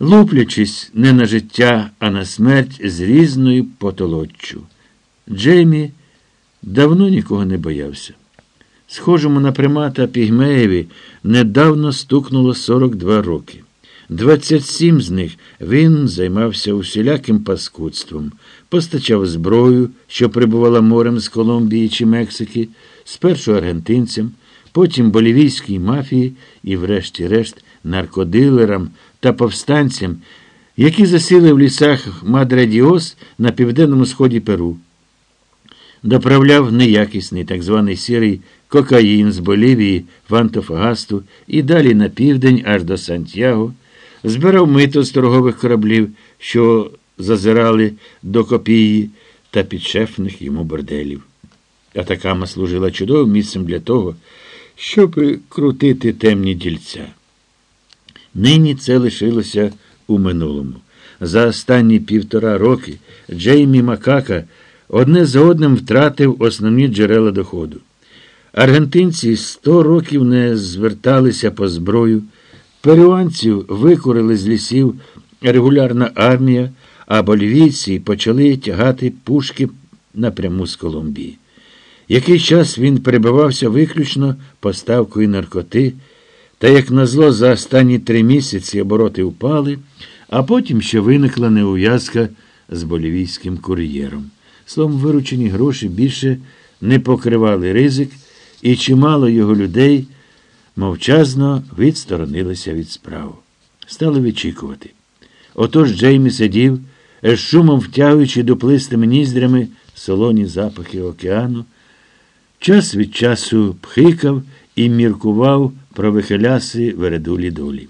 луплячись не на життя, а на смерть з різною потолоччю. Джеймі давно нікого не боявся. Схожому на примата Пігмеєві недавно стукнуло 42 роки. 27 з них він займався усіляким паскудством, постачав зброю, що прибувала морем з Колумбії чи Мексики, спершу аргентинцям, потім болівійській мафії і, врешті-решт, наркодилерам та повстанцям, які засіли в лісах Мадре-Діос на південному сході Перу. Доправляв неякісний так званий сірий кокаїн з Болівії в Антофагасту і далі на південь аж до Сантьяго, збирав мито з торгових кораблів, що зазирали до копії та підшефних йому борделів. Атакама служила чудовим місцем для того, щоб крутити темні дільця. Нині це лишилося у минулому. За останні півтора роки Джеймі Макака одне за одним втратив основні джерела доходу. Аргентинці сто років не зверталися по зброю, перуанців викурили з лісів регулярна армія, а болівійці почали тягати пушки напряму з Колумбії. Який час він перебивався виключно поставкою наркоти, та, як назло, за останні три місяці обороти впали, а потім ще виникла неув'язка з болівійським кур'єром. Словом, виручені гроші більше не покривали ризик, і чимало його людей мовчазно відсторонилися від справ. Стали вичікувати. Отож Джеймі сидів, з шумом втягуючи дуплистими ніздрями солоні запахи океану, час від часу пхикав і міркував про вихиляси вередулі долі.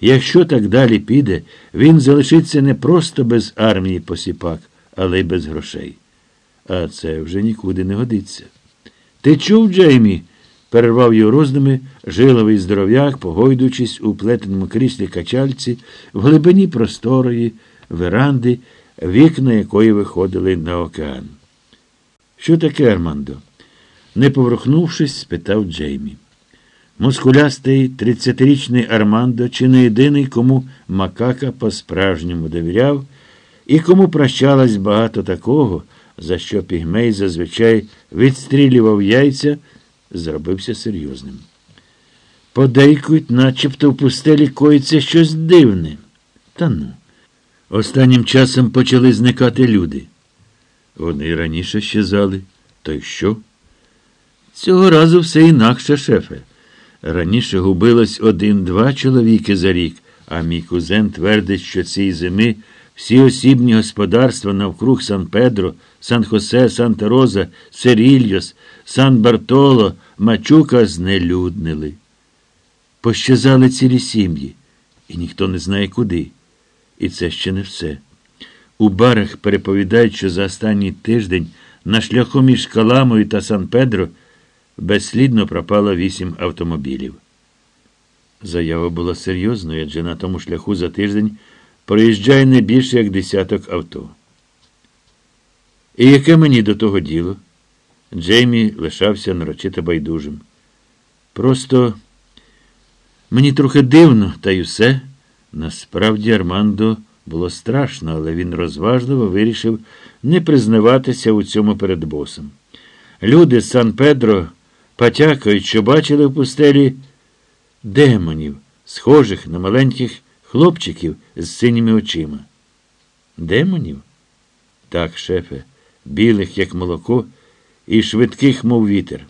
Якщо так далі піде, він залишиться не просто без армії посіпак, але й без грошей. А це вже нікуди не годиться. Ти чув, Джеймі? перервав його роздуми жиловий здоров'як, погойдуючись у плетеному кріслі качальці в глибині просторої веранди, вікна якої виходили на океан. Що таке, Армандо? Не поворухнувшись, спитав Джеймі. Мускулястий тридцятирічний Армандо, чи не єдиний, кому макака по-справжньому довіряв, і кому прощалось багато такого, за що пігмей зазвичай відстрілював яйця, зробився серйозним. Подейкують, начебто в пустелі коїться щось дивне. Та ну. Останнім часом почали зникати люди. Вони раніше щезали. То й що? Цього разу все інакше, шефе. Раніше губилось один-два чоловіки за рік, а мій кузен твердить, що цієї зими всі осібні господарства навкруг Сан Педро, Сан Хосе, Санта Роза, Серільйос, Сан Бартоло, Мачука знелюднили. Пощазали цілі сім'ї, і ніхто не знає куди. І це ще не все. У барах переповідають, що за останній тиждень на шляху між Каламою та Сан Педро безслідно пропало вісім автомобілів. Заява була серйозною, адже на тому шляху за тиждень проїжджає не більше як десяток авто. І яке мені до того діло? Джеймі лишався нарочито байдужим. Просто мені трохи дивно, та й усе. Насправді, Армандо було страшно, але він розважливо вирішив не признаватися у цьому перед босом. Люди з Сан Педро потякають, що бачили в пустелі демонів, схожих на маленьких хлопчиків з синіми очима. Демонів? Так, шефе, білих, як молоко, і швидких, мов вітер.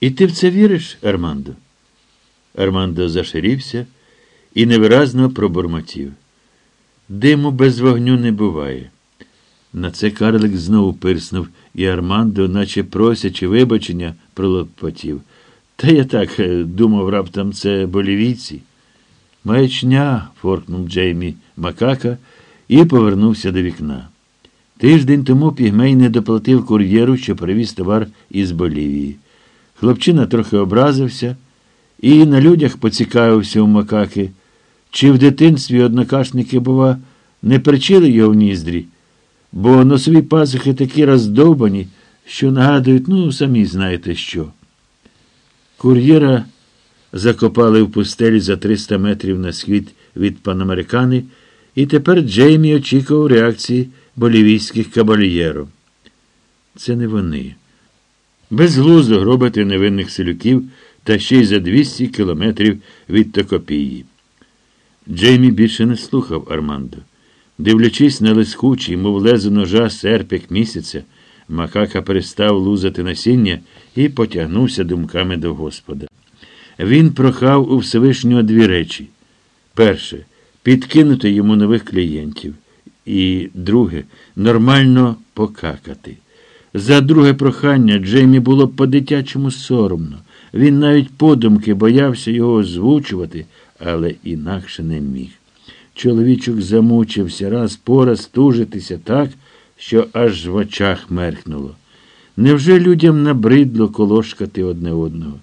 І ти в це віриш, Армандо? Армандо заширівся і невиразно пробурмотів. Диму без вогню не буває. На це карлик знову пирснув, і Армандо, наче просячи вибачення, пролопотів. Та я так е, думав раптом це болівійці. Маячня, форкнув Джеймі Макака і повернувся до вікна. Тиждень тому Пігмей не доплатив кур'єру, що привіз товар із Болівії. Хлопчина трохи образився і на людях поцікавився у макаки, чи в дитинстві однокашники, бува, не причили його в ніздрі, бо носові пазухи такі роздовбані, що нагадують, ну, самі знаєте що. Кур'єра закопали в пустелі за 300 метрів на схід від панамерикани, і тепер Джеймі очікував реакції болівійських кабальєрів. Це не вони. Безглуздо гробити невинних селюків та ще й за 200 кілометрів від Токопії. Джеймі більше не слухав Армандо. Дивлячись на лискучий, мов лезо ножа серпик місяця, Макака перестав лузати насіння і потягнувся думками до Господа. Він прохав у Всевишнього дві речі: перше підкинути йому нових клієнтів, і друге нормально покакати. За друге прохання Джеймі було по-дитячому соромно. Він навіть подумки боявся його озвучувати, але інакше не міг. Чоловічок замучився раз по раз тужитися так, що аж в очах меркнуло. Невже людям набридло колошкати одне одного?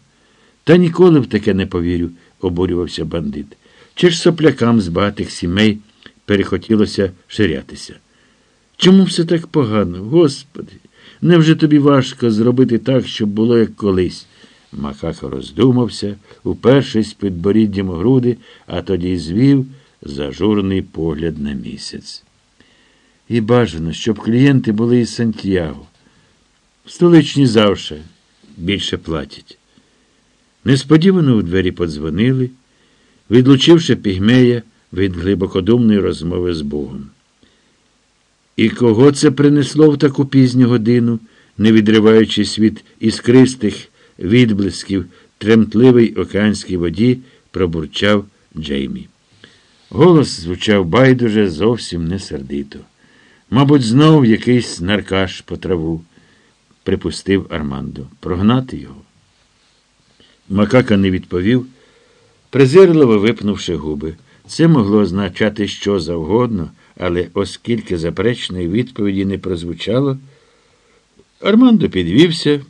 Та ніколи в таке не повірю, обурювався бандит. Чи ж соплякам з багатих сімей перехотілося ширятися? Чому все так погано? Господи, невже тобі важко зробити так, щоб було як колись? Макако роздумався, упершись підборіддям груди, а тоді звів зажурний погляд на місяць. І бажано, щоб клієнти були із Сантьяго. Столичні завше більше платять. Несподівано у двері подзвонили, відлучивши пігмея від глибокодумної розмови з Богом. І кого це принесло в таку пізню годину, не відриваючись від іскристих відблисків тремтливій океанській воді, пробурчав Джеймі. Голос звучав байдуже зовсім не сердито. Мабуть, знов якийсь наркаш по траву, припустив Армандо. Прогнати його. Макака не відповів, презирливо випнувши губи. Це могло означати що завгодно, але оскільки заперечної відповіді не прозвучало, Армандо підвівся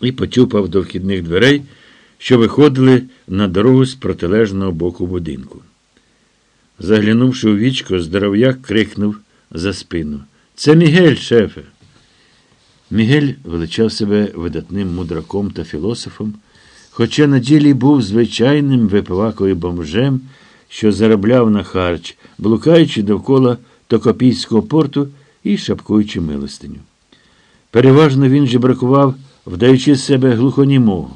і потюпав до вхідних дверей, що виходили на дорогу з протилежного боку будинку. Заглянувши у вічко, здоров'як крикнув за спину. Це Мігель, шефе. Мігель величав себе видатним мудраком та філософом, хоча на ділі був звичайним випивакою бомжем, що заробляв на харч, блукаючи довкола Токопійського порту і шапкуючи милостиню. Переважно він жебракував, вдаючи з себе глухонімого.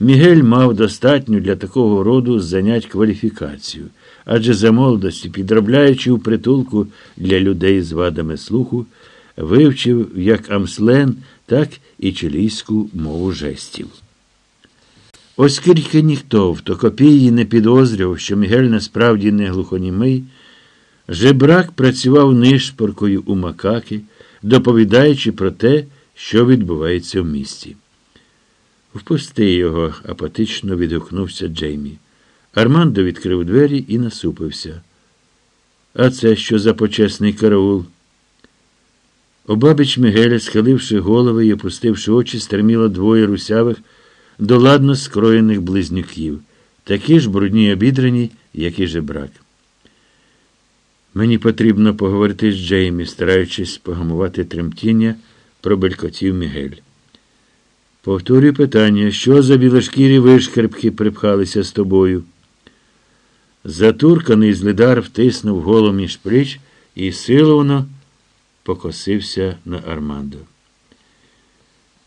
Мігель мав достатню для такого роду занять кваліфікацію, адже за молодості, підробляючи у притулку для людей з вадами слуху, вивчив як амслен, так і чилійську мову жестів. Оскільки ніхто в Токопії не підозрював, що Мігель насправді не глухонімий, жебрак працював нишпоркою у макаки, доповідаючи про те, що відбувається в місті. Впусти його, апатично відгукнувся Джеймі. Армандо відкрив двері і насупився. А це що за почесний караул? Обабіч Мигеля, схиливши голови і опустивши очі, стриміло двоє русявих, доладно скроєних близнюків, такі ж брудні обідрані, як і жебрак. Мені потрібно поговорити з Джеймі, стараючись погамувати тремтіння, пробелькотів Мігель. Повторюю питання, що за білошкірі вишкерпки припхалися з тобою? Затурканий злидар втиснув голом між пліч і силовно покосився на Армандо.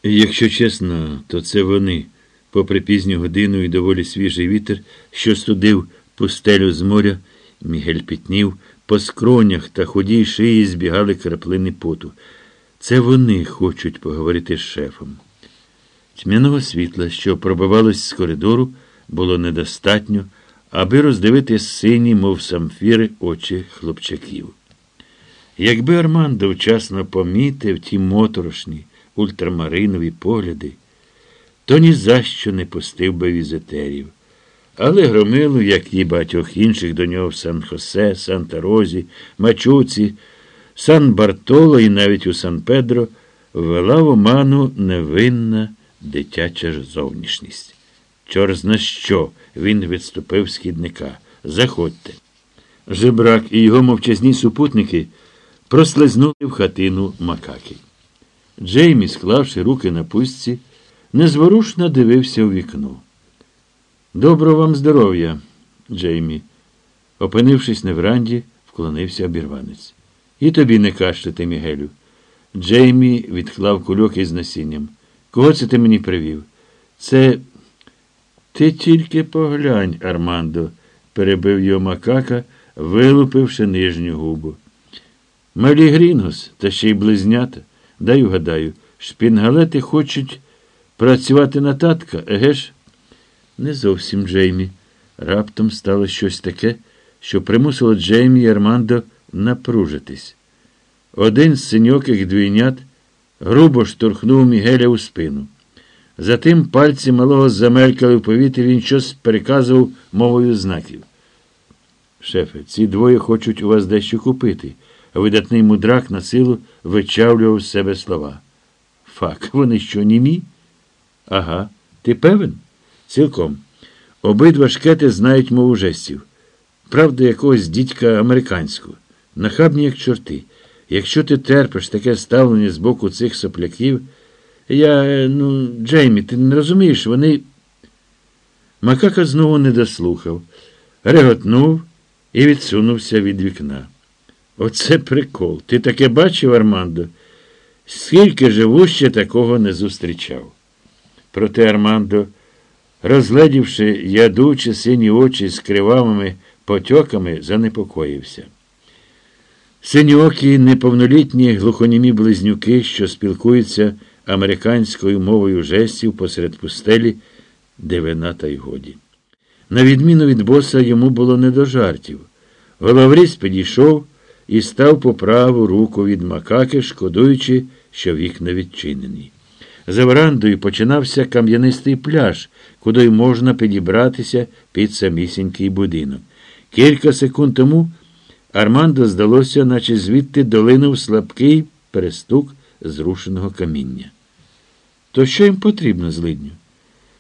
Якщо чесно, то це вони, попри пізню годину і доволі свіжий вітер, що студив пустелю з моря, Мігель пітнів, по скронях та худій шиї збігали краплини поту. Це вони хочуть поговорити з шефом. Тьмяного світла, що пробивалось з коридору, було недостатньо, аби роздивити сині, мов самфіри, очі хлопчаків. Якби Армандо вчасно помітив ті моторошні ультрамаринові погляди, то ні за що не пустив би візитерів. Але громилу, як і багатьох інших до нього в Сан-Хосе, Санта-Розі, Мачуці, Сан Бартоло і навіть у Сан Педро, ввела в оману невинна дитяча зовнішність. Чорзна що, він відступив з хідника. Заходьте. Жебрак і його мовчазні супутники прослизнули в хатину макаки. Джеймі, склавши руки на пустці, незворушно дивився у вікно. Доброго вам здоров'я, Джеймі. Опинившись на веранді, вклонився обірванець. І тобі не кашляти, Мігелю. Джеймі відклав кульок із насінням. Кого це ти мені привів? Це. Ти тільки поглянь, Армандо, перебив його макака, вилупивши нижню губу. Малі Грінгос, та ще й близнята. Дай угадаю, шпінгалети хочуть працювати на татка, еге ж? Не зовсім Джеймі. Раптом стало щось таке, що примусило Джеймі і Армандо напружитись. Один з синьоких двійнят грубо штурхнув Мігеля у спину. Затим пальці малого замелькали в повітрі, він щось переказував мовою знаків. Шефе, ці двоє хочуть у вас дещо купити. Видатний мудрак на силу вичавлював з себе слова. Фак, вони що, німі? Ага. Ти певен? Цілком. Обидва шкети знають мову жестів. Правда, якогось дідька американську. Нахабні, як чорти. Якщо ти терпиш таке ставлення з боку цих сопляків, я, ну, Джеймі, ти не розумієш, вони. Макака знову не дослухав, реготнув і відсунувся від вікна. Оце прикол. Ти таке бачив, Армандо? Скільки живу ще такого не зустрічав. Проте Армандо, розгледівши ядучі сині очі з кривавими потьоками, занепокоївся. Синьокі неповнолітні глухонімі близнюки, що спілкуються американською мовою жестів посеред пустелі, де вина та й годі. На відміну від боса, йому було не до жартів. Головріс підійшов і став по праву руку від макаки, шкодуючи, що вікна відчинені. За верандою починався кам'янистий пляж, куди можна підібратися під самісінький будинок. Кілька секунд тому Армандо здалося, наче звідти долинув слабкий перестук зрушеного каміння. То що їм потрібно, злидню?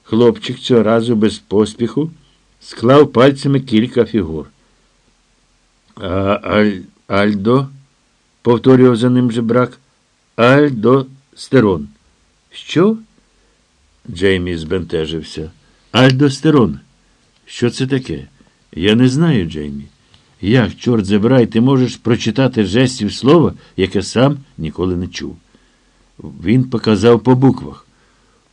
Хлопчик цього разу без поспіху склав пальцями кілька фігур. А Аль... Альдо, повторював за ним жебрак, Альдо Стерон. Що? Джеймі збентежився. Альдостерон. Що це таке? Я не знаю, Джеймі. Як, чорт забирай, ти можеш прочитати жестів слова, яке сам ніколи не чув. Він показав по буквах.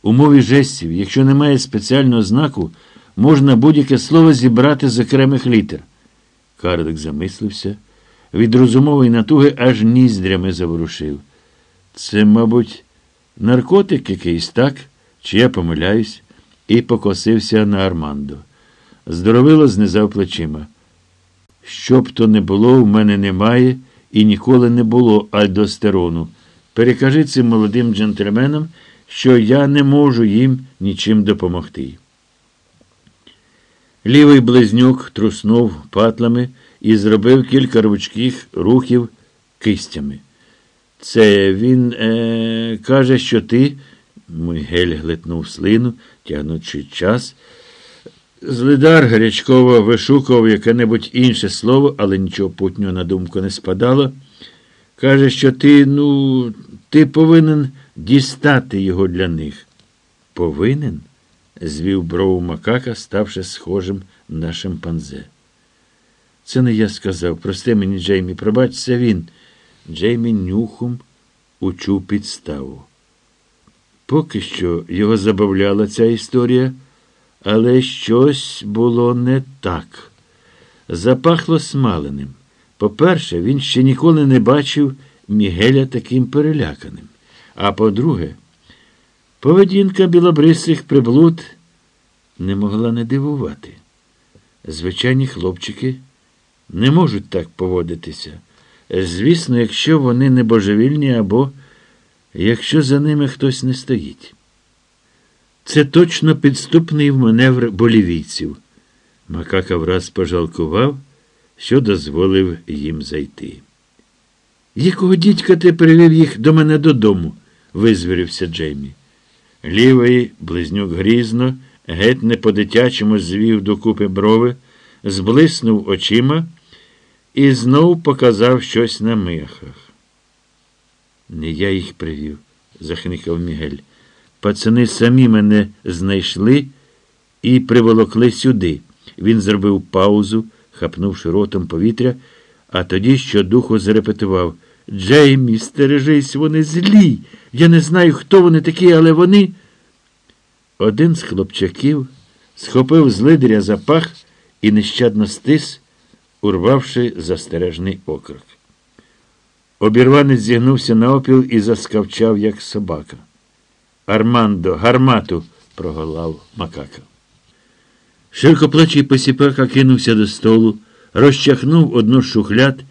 У мові жестів, якщо немає спеціального знаку, можна будь-яке слово зібрати з окремих літер. Карлик замислився. Від розумової натуги аж ніздрями заворушив. Це, мабуть, наркотик якийсь, так? Чи я помиляюсь? І покосився на Армандо. Здоровило знизав плечима. Що б то не було, в мене немає і ніколи не було альдостерону. Перекажи цим молодим джентльменам, що я не можу їм нічим допомогти. Лівий близнюк труснув патлами і зробив кілька рвучких рухів кистями. Це він е, каже, що ти. Мигель глитнув слину, тягнучи час. Злидар гарячково вишукував яке-небудь інше слово, але нічого путнього на думку не спадало. Каже, що ти, ну, ти повинен дістати його для них. Повинен? звів брову макака, ставши схожим на шимпанзе. Це не я сказав. Прости мені, Джеймі, пробач, це він. Джеймі нюхом учув підставу. Поки що його забавляла ця історія, але щось було не так. Запахло смаленим. По-перше, він ще ніколи не бачив Мігеля таким переляканим. А по-друге, поведінка білобрисих приблуд не могла не дивувати. Звичайні хлопчики не можуть так поводитися. Звісно, якщо вони не божевільні або якщо за ними хтось не стоїть. Це точно підступний маневр болівійців. Макака враз пожалкував, що дозволив їм зайти. Якого дідька ти привів їх до мене додому? Визвірився Джеймі. Лівий близнюк грізно, геть не по дитячому звів докупи брови, зблиснув очима і знов показав щось на михах. Не я їх привів, захникав Мігель. Пацани самі мене знайшли і приволокли сюди. Він зробив паузу, хапнувши ротом повітря, а тоді щодуху зарепетував Джеймі, стережись, вони злі. Я не знаю, хто вони такі, але вони. Один з хлопчаків схопив з за пах і нещадно стис, урвавши застережний окрик. Обірванець зігнувся на опіл і заскавчав, як собака. Армандо, гармату, проголав макака. Широкоплечий посіпака кинувся до столу, розчахнув одну шухляд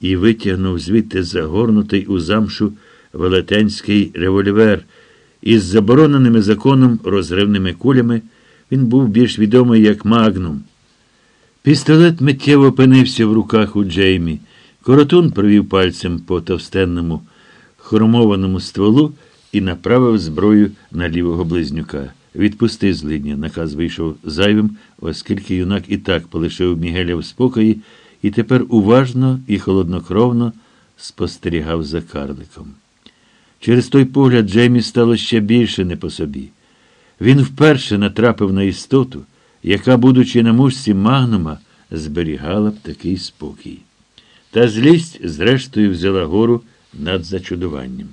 і витягнув звідти загорнутий у замшу велетенський револьвер із забороненими законом розривними кулями. Він був більш відомий як Магнум. Пістолет миттєво опинився в руках у Джеймі. Коротун провів пальцем по товстенному хромованому стволу і направив зброю на лівого близнюка. Відпусти злидня. Наказ вийшов зайвим, оскільки юнак і так полишив Мігеля в спокої і тепер уважно і холоднокровно спостерігав за карликом. Через той погляд Джеймі стало ще більше не по собі. Він вперше натрапив на істоту, яка, будучи на мушці магнума, зберігала б такий спокій. Та злість, зрештою, взяла гору над зачудуванням.